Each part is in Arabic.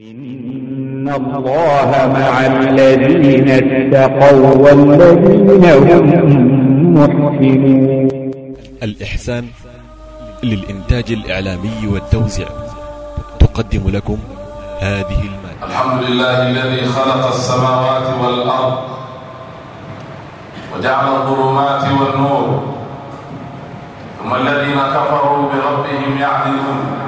إن الله مع الذين اتقوا والذين هم محسنون الإحسان للإنتاج الإعلامي والتوزيع تقدم لكم هذه المادة. الحمد لله الذي خلق السماوات والأرض وجعل الظلمات والنور ثم الذين كفروا بربهم يعدلون.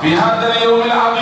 في هذا اليوم العظيم.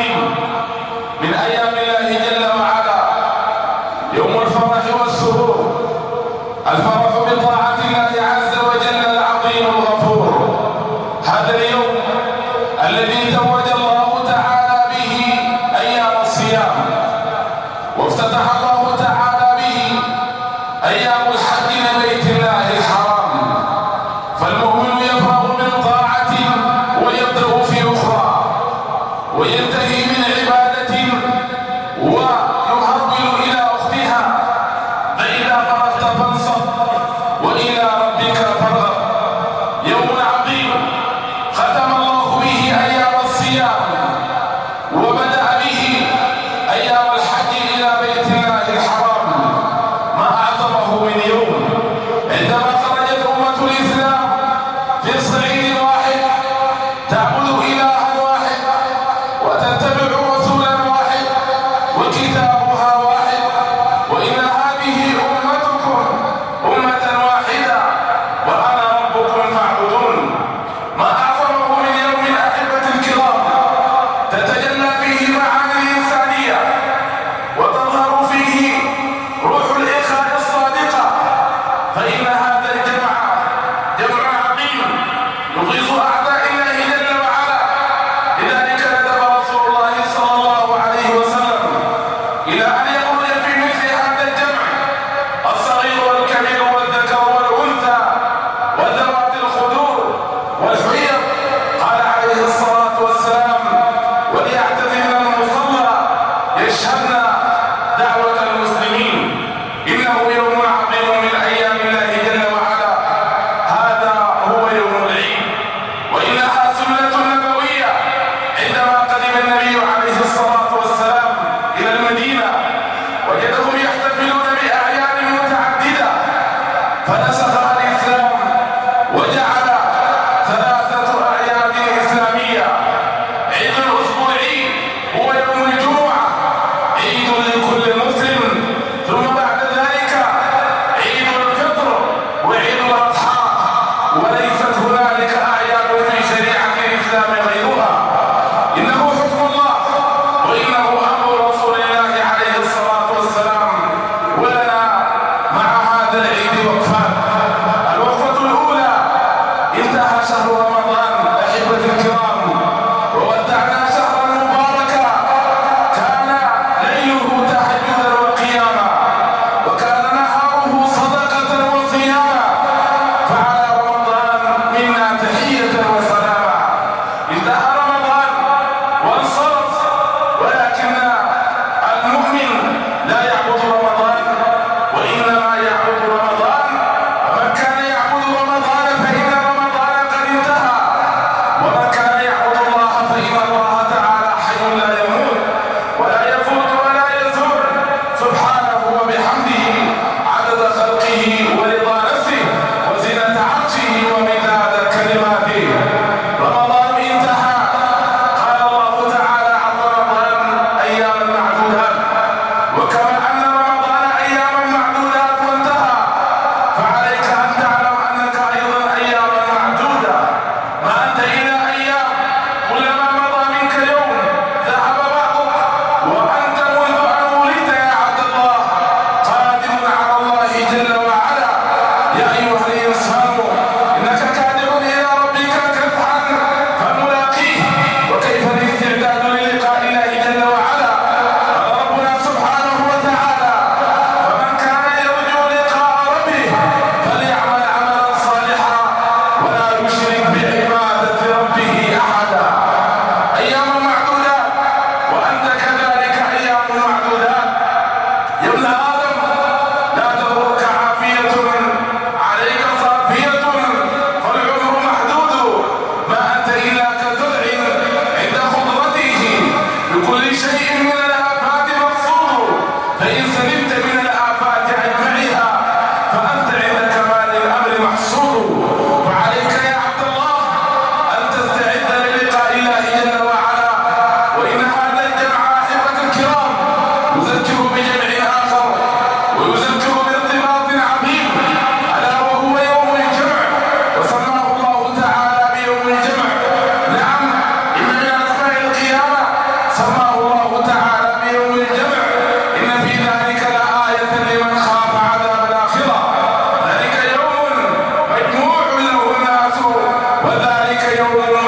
わわわ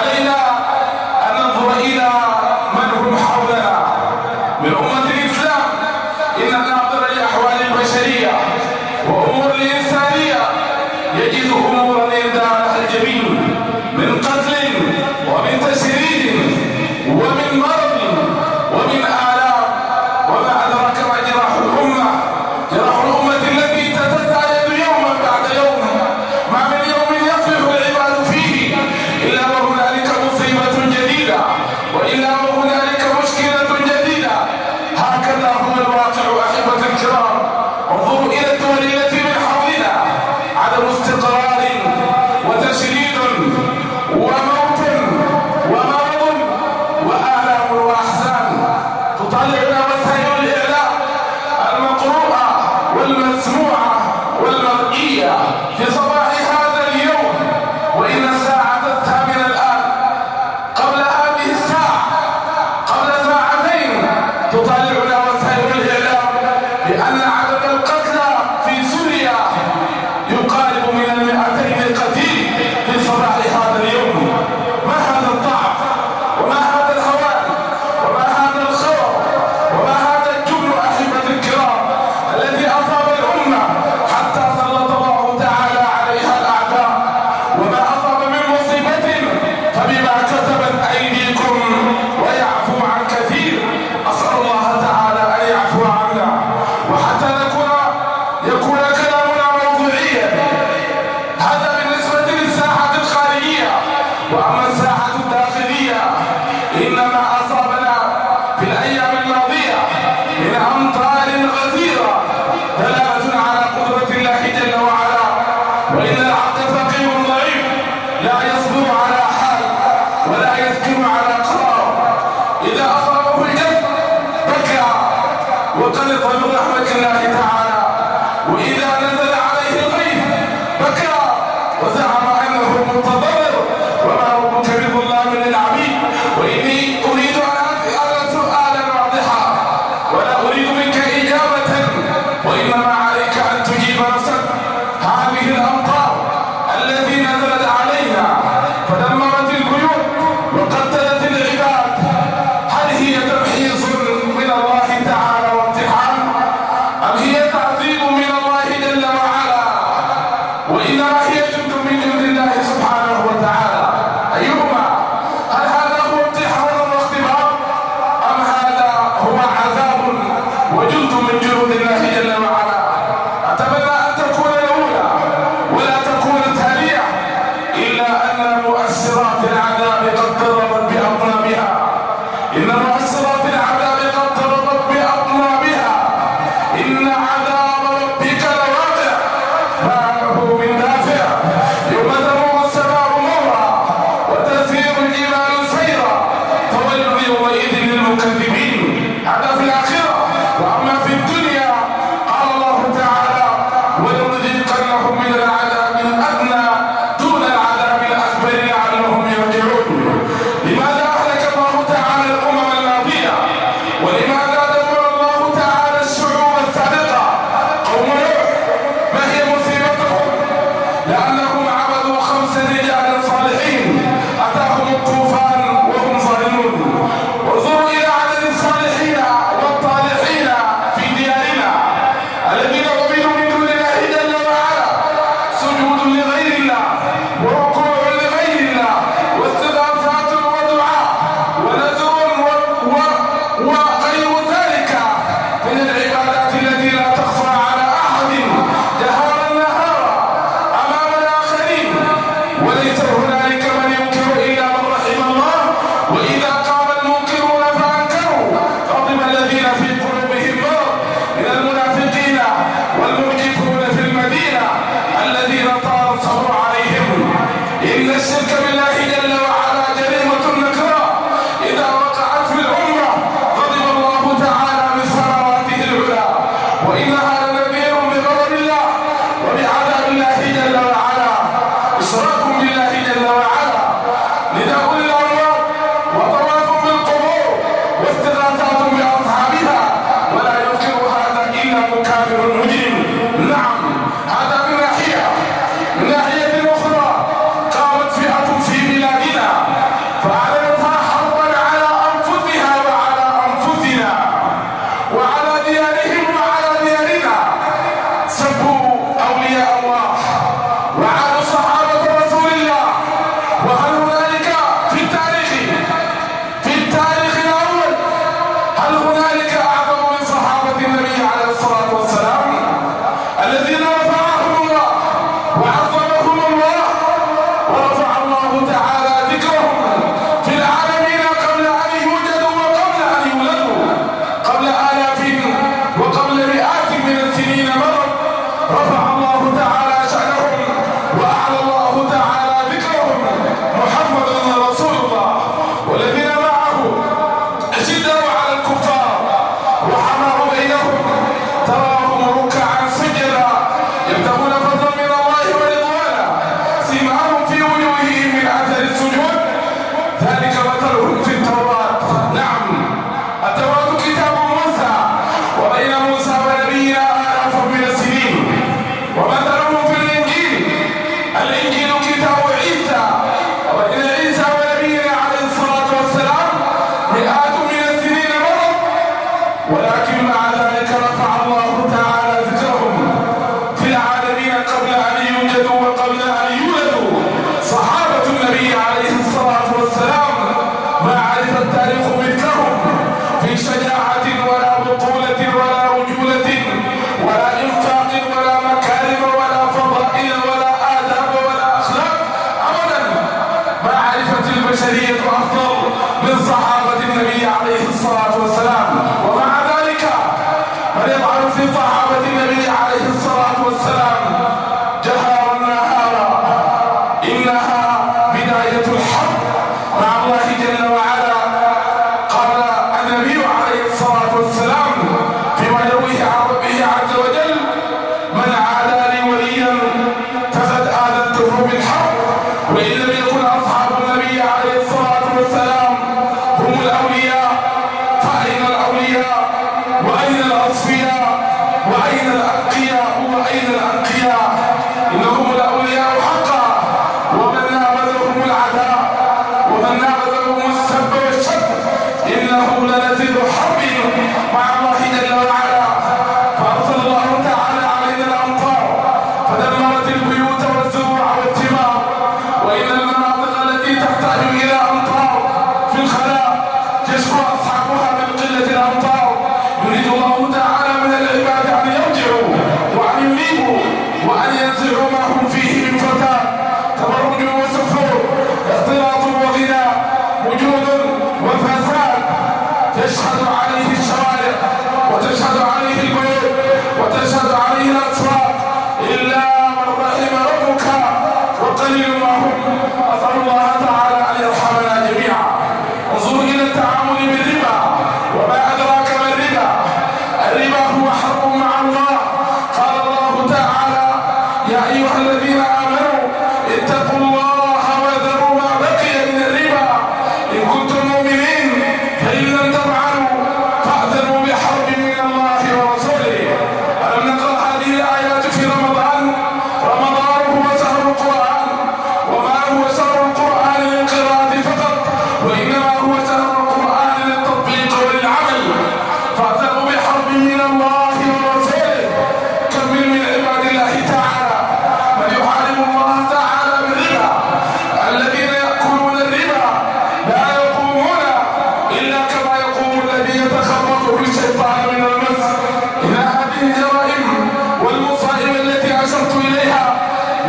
وانظروا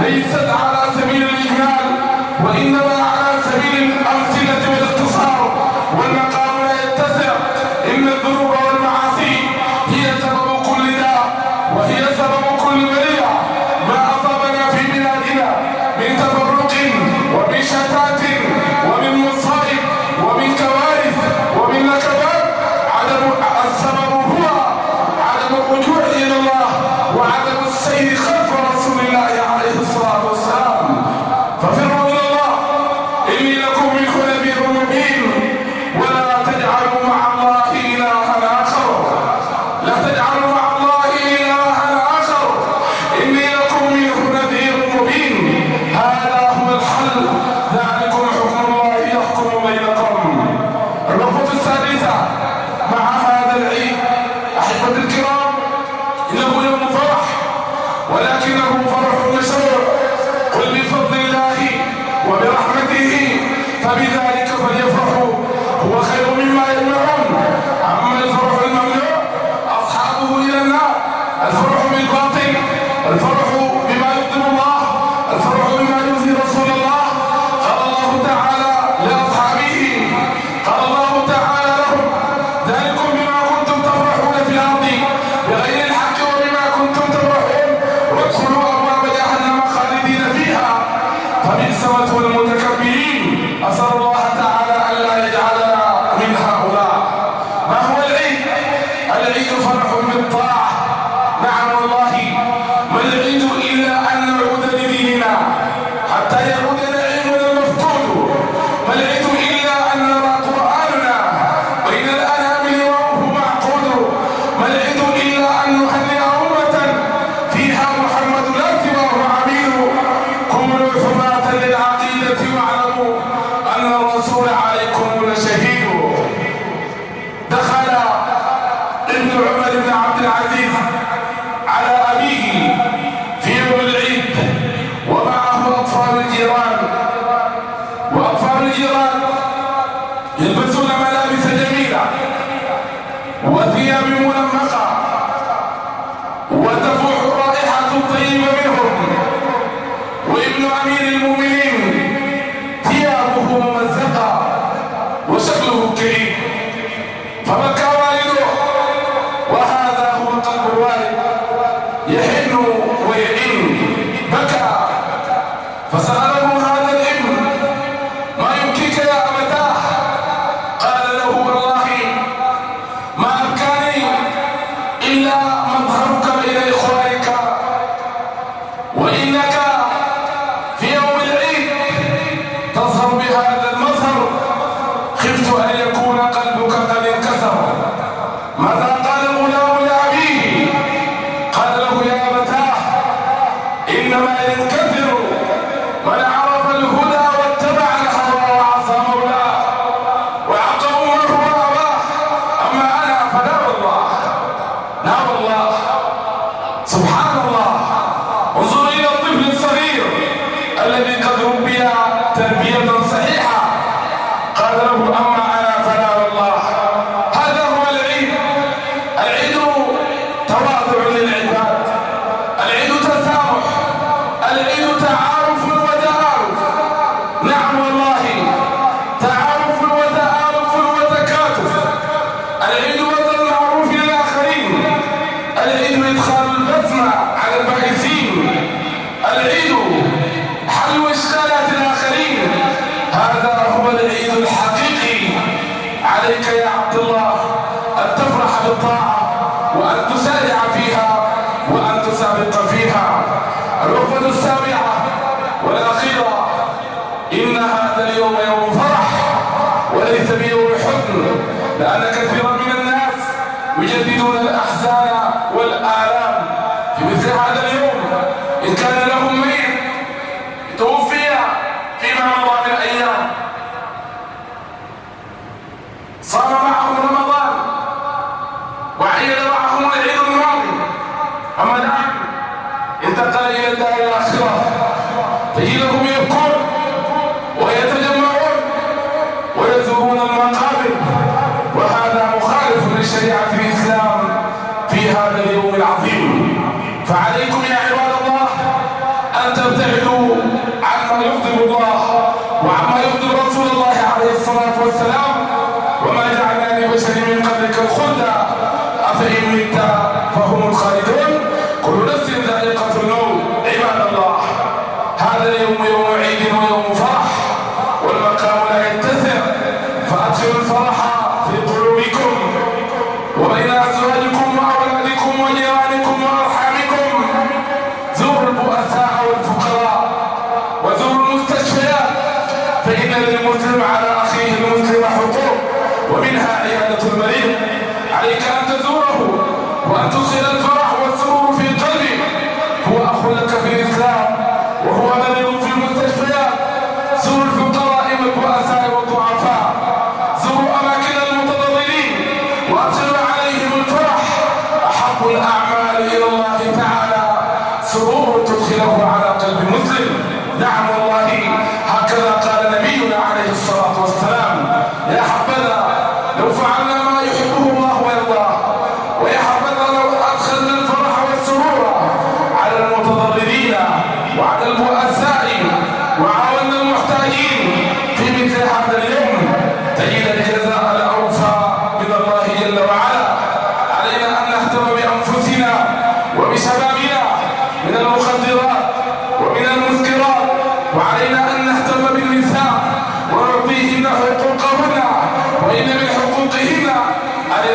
فبئس مثوى المتكبرين أسأل الله We got.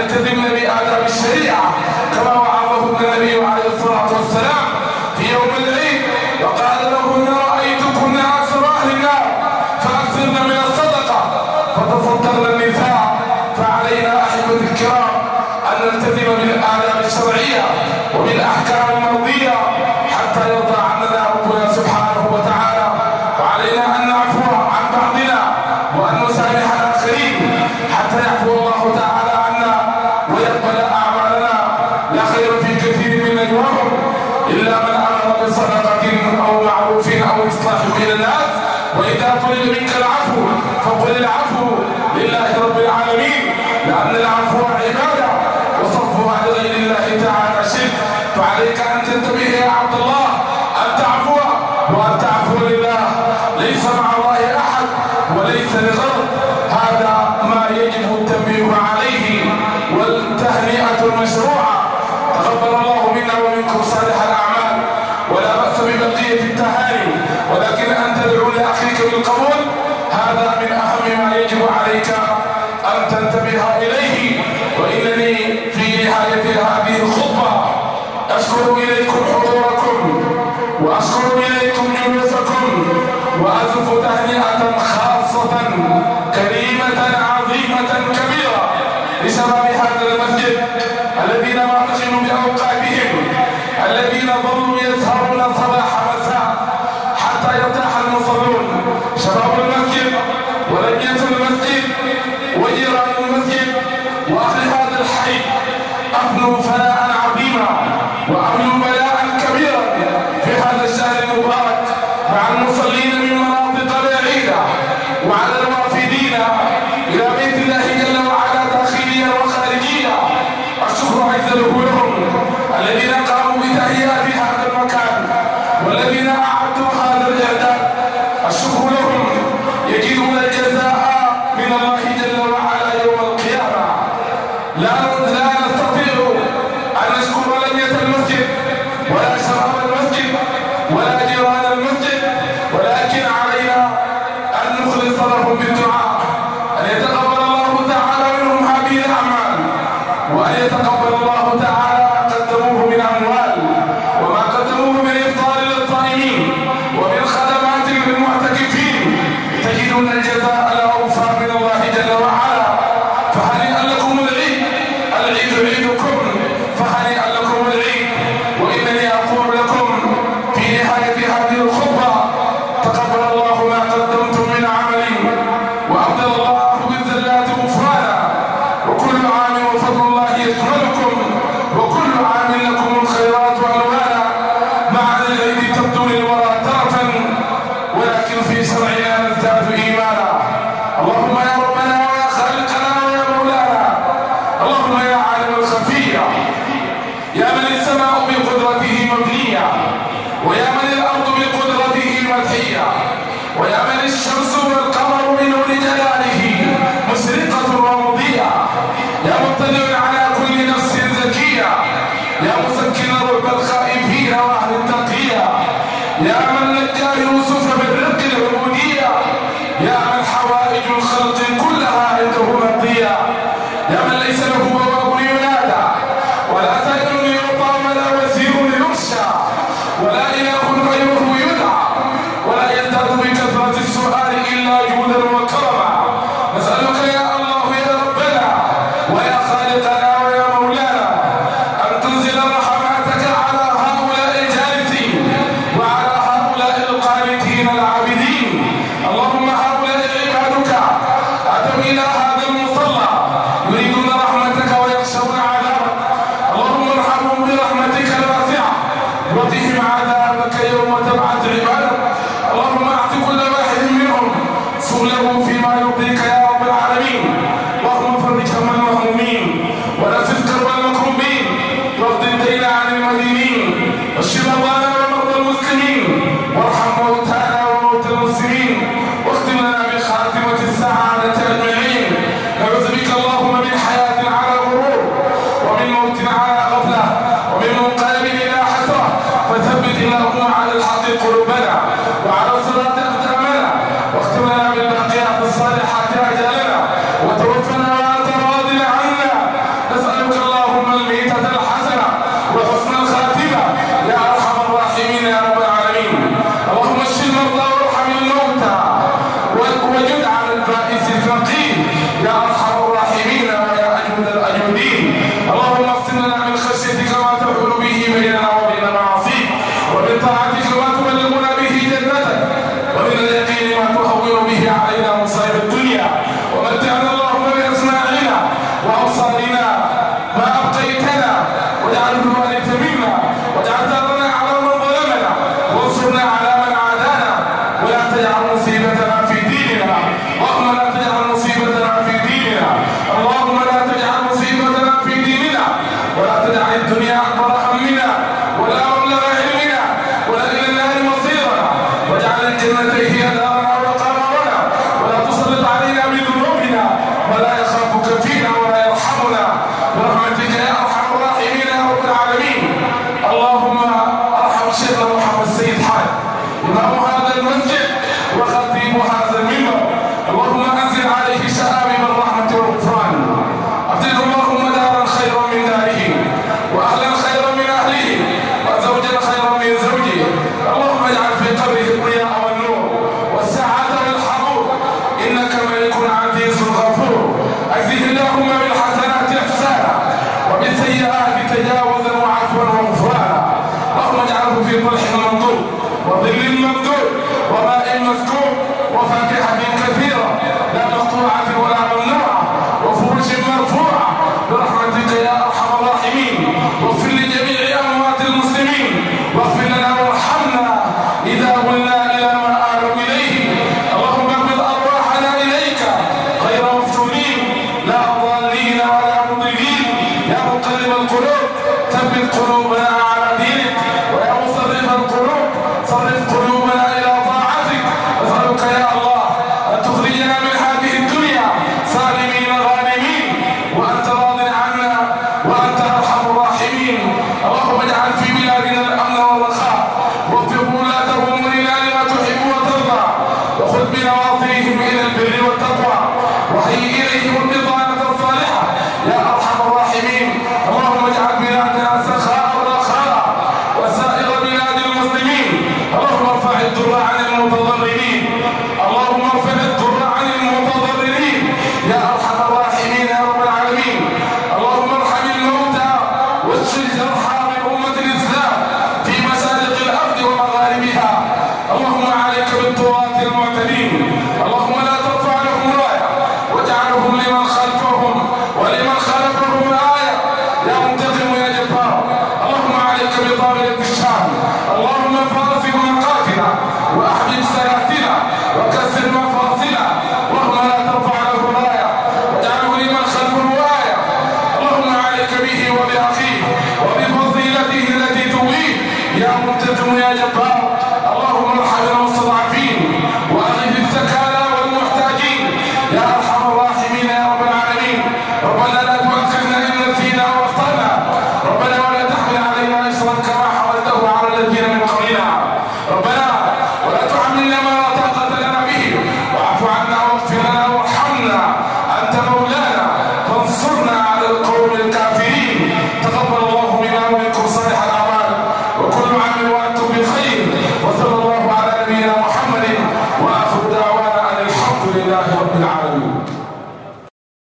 يلتزمن بآداب الشريعة كما وعظهن النبي عليه الصلاة والسلام. deixava